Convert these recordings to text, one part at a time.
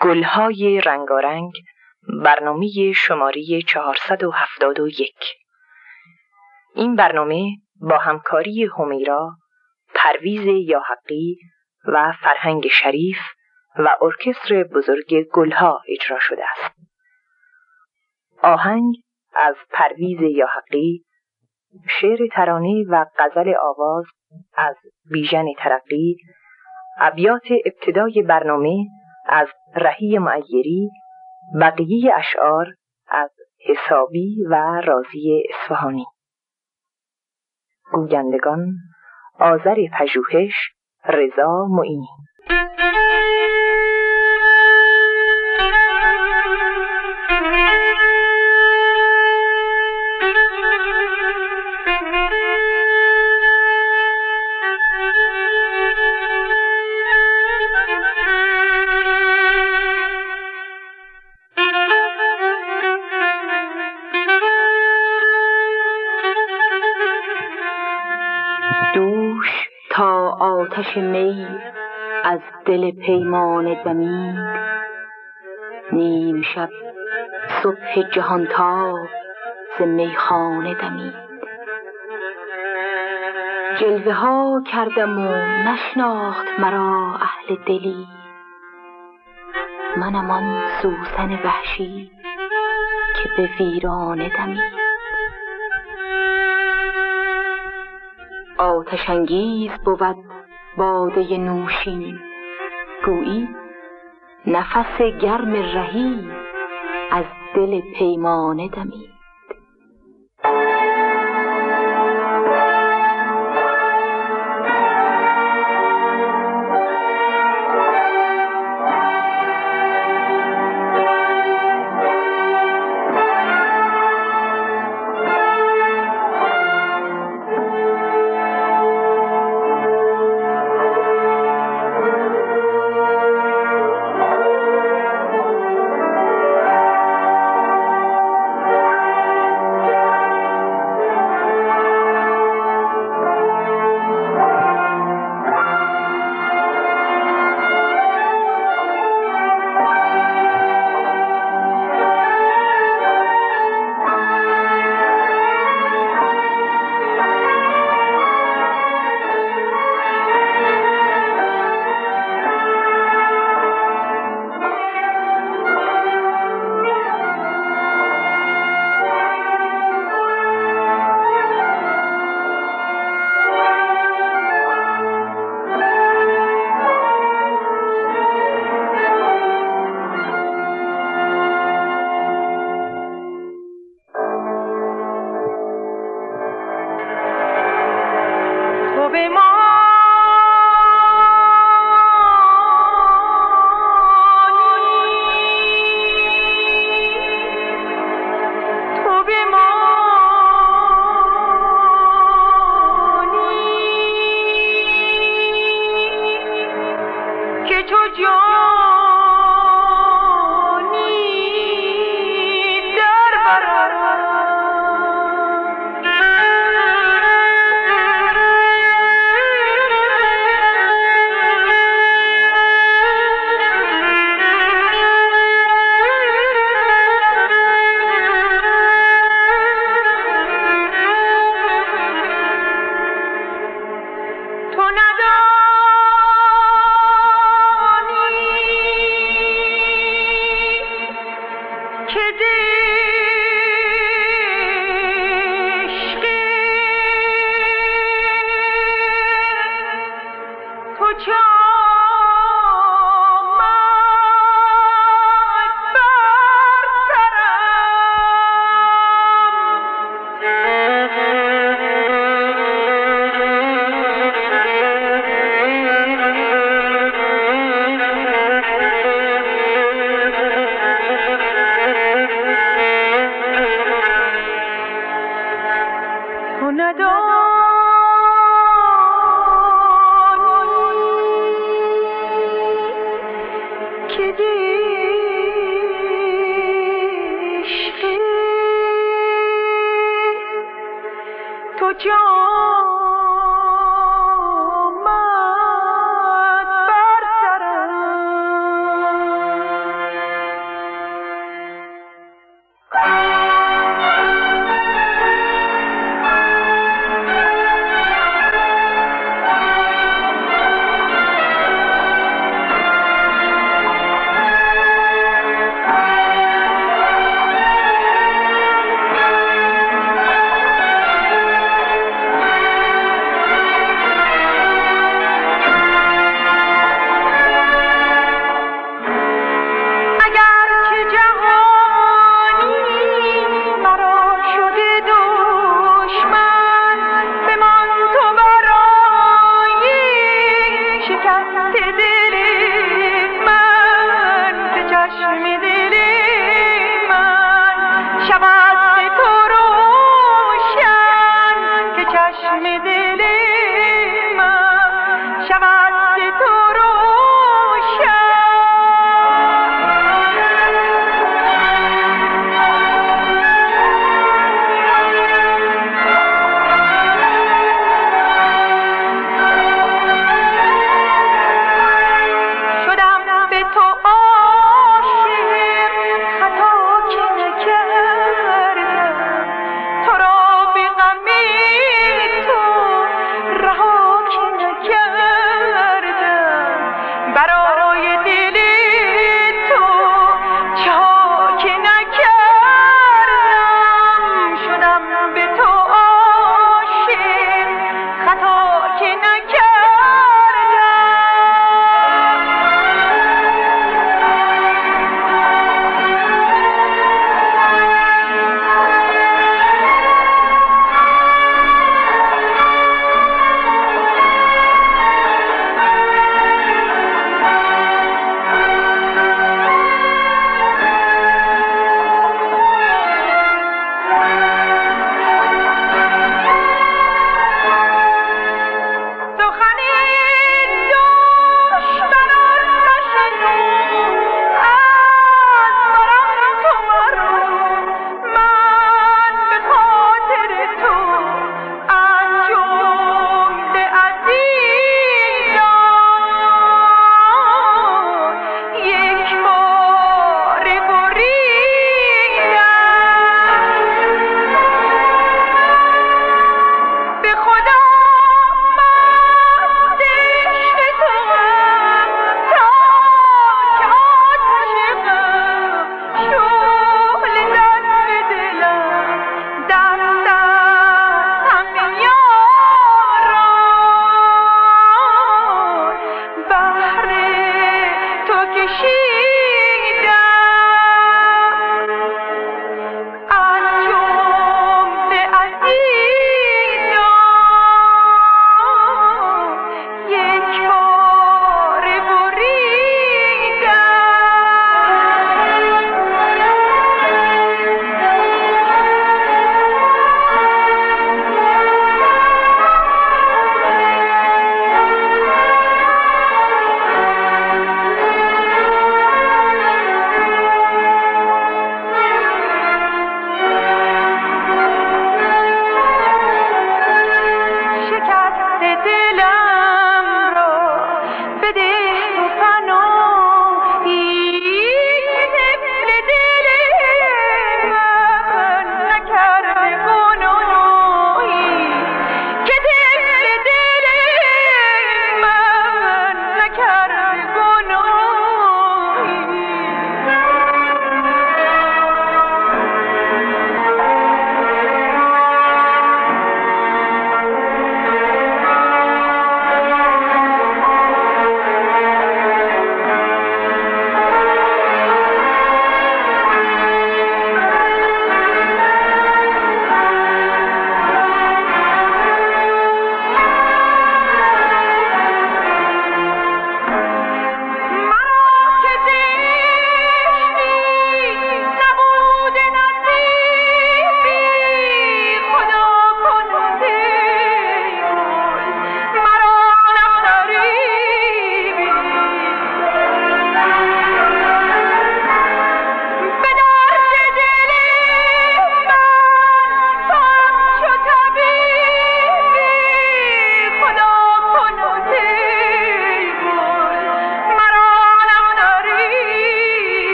گلهای رنگارنگ برنامه شماره 471 این برنامه با همکاری همیرا، پرویز یاحقی و فرهنگ شریف و ارکستر بزرگ گلها اجرا شده است. آهنگ از پرویز یاحقی، شعر ترانه و غزل آواز از بیژن ترقی، ابیات ابتدای برنامه از رهی معیری بقیه اشعار از حسابی و رازی اصفهانی. گویندگان آذر پژوهش رضا معینی. آتش می از دل پیمان دمید. نیم شب صبح جهانتاب ز میخانه دمید. جلوه ها کردم و نشناخت مرا اهل دلی. منم آن سوسن وحشی که به ویرانه دمید. آتش انگیز بود باده نوشین. گویی نفس گرم رهی از دل پیمانه دمید don't. দিলি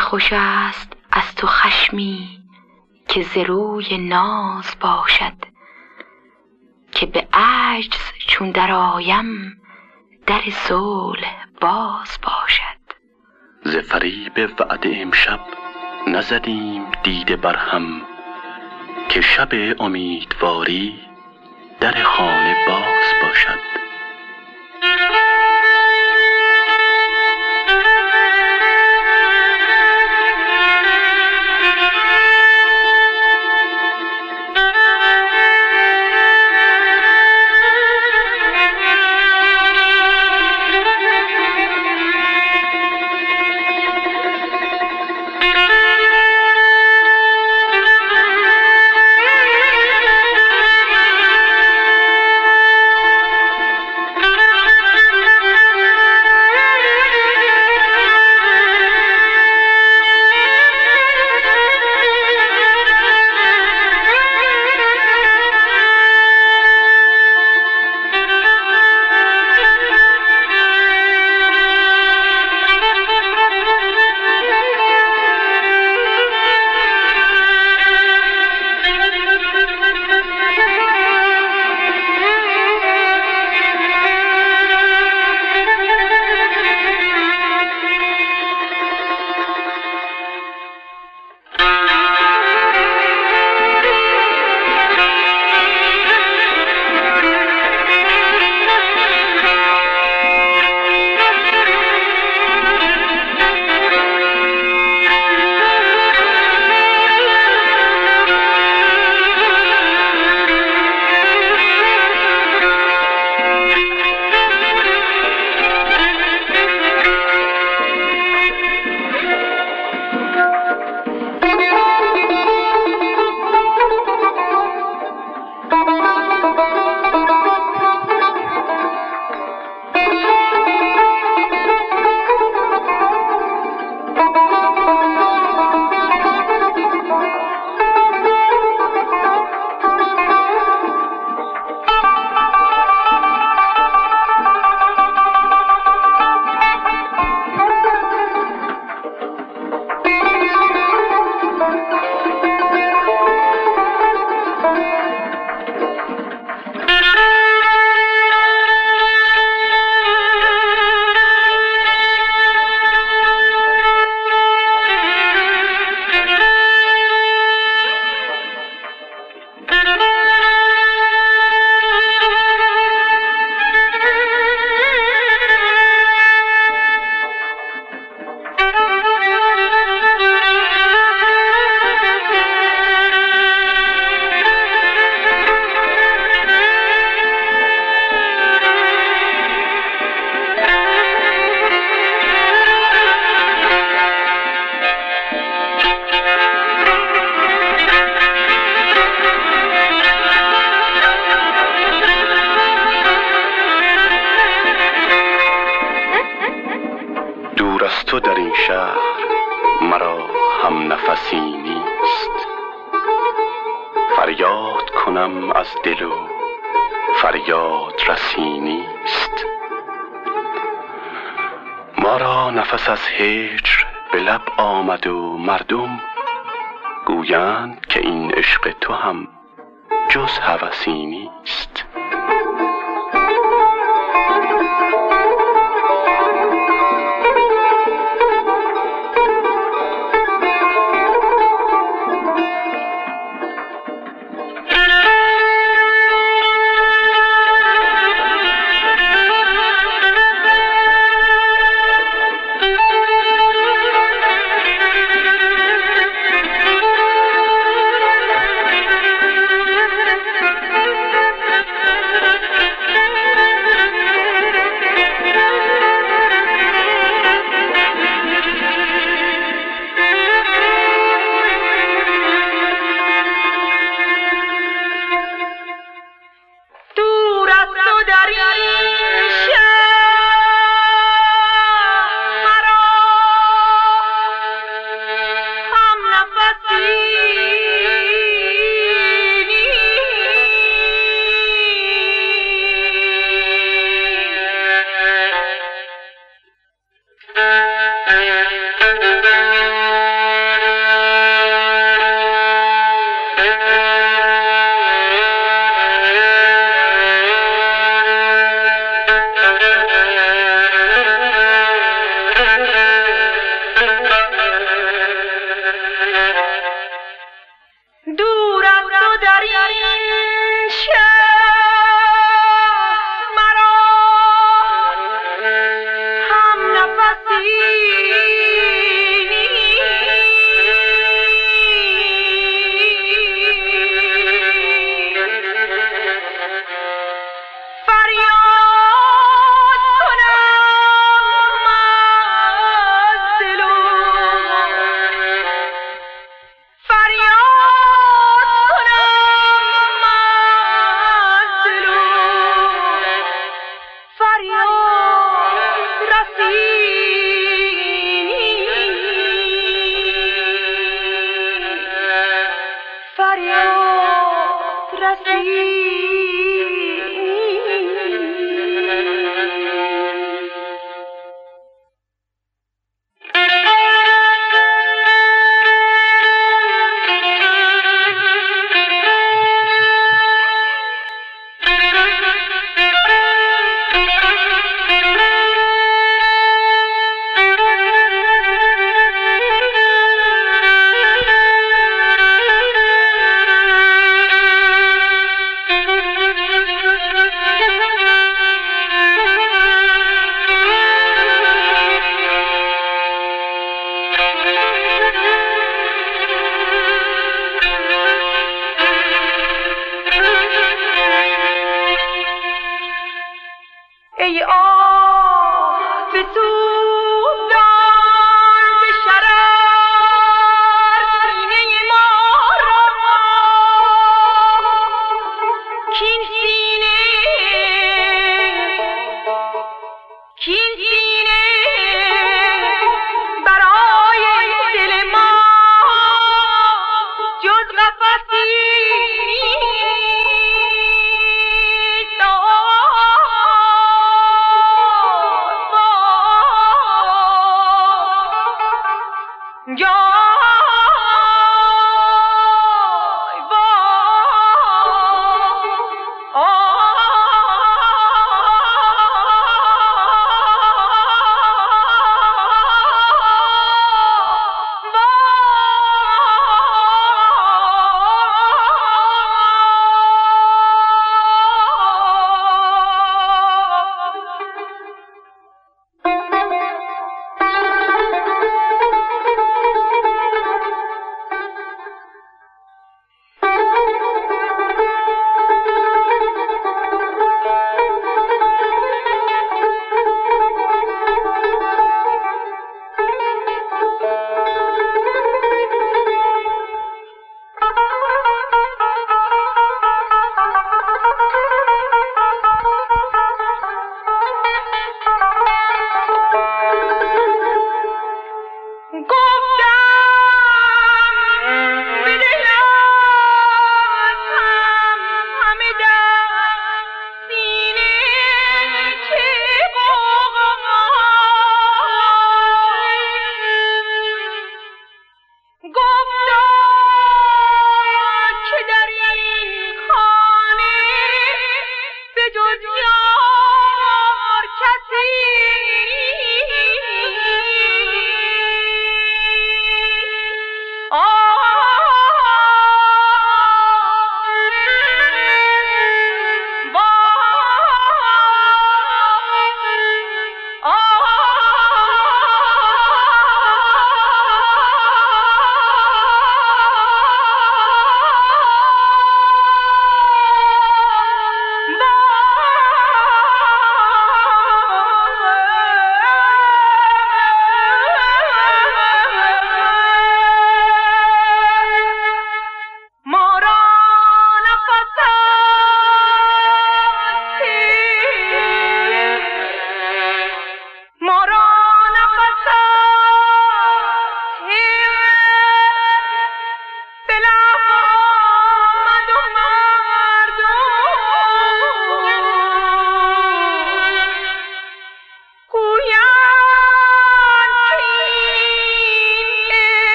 خوش است از تو خشمی که ز روی ناز باشد که به عجز چون درآیم در صلح باز باشد. ز فریب وعده امشب نزدیم دیده بر هم که شب امیدواری در خانه باز باشد. ما را نفس از هجر به لب آمد و مردم گویند که این عشق تو هم جز هوسی نیست.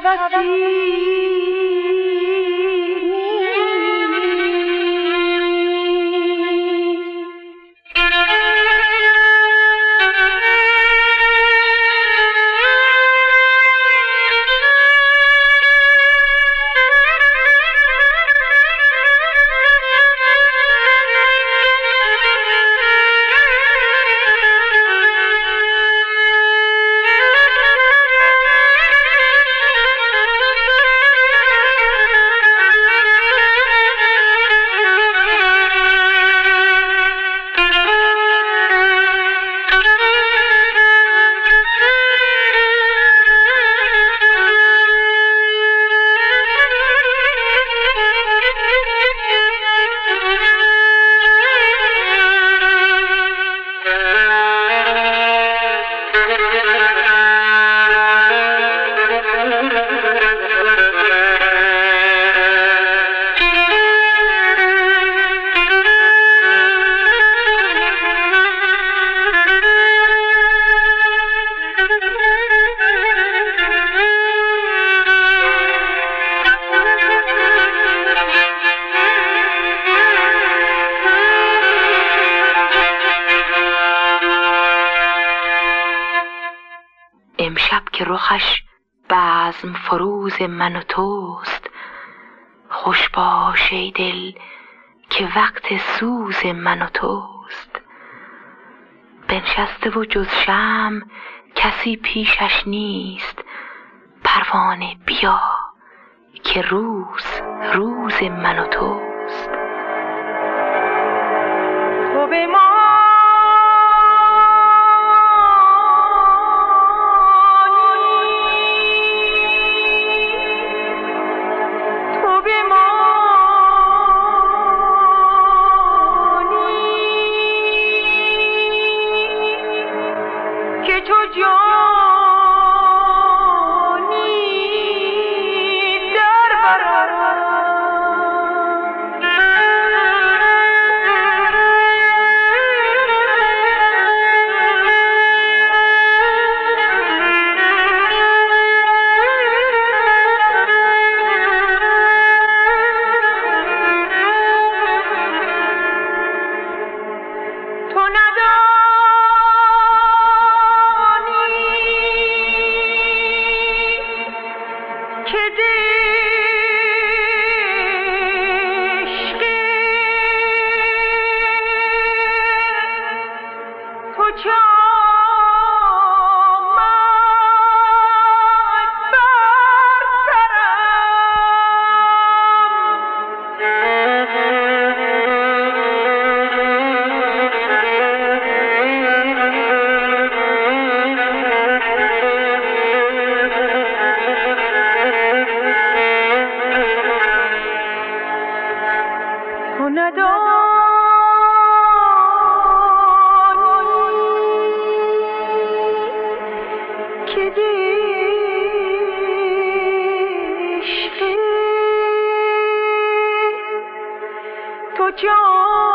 جز من و توست. خوش باش ای دل که وقت سوز من و توست. بنشسته و جز شم کسی پیشش نیست. پروانه بیا که روز روز من و توست. تو به تو جان.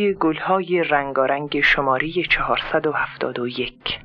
گلهای رنگارنگ شماره 471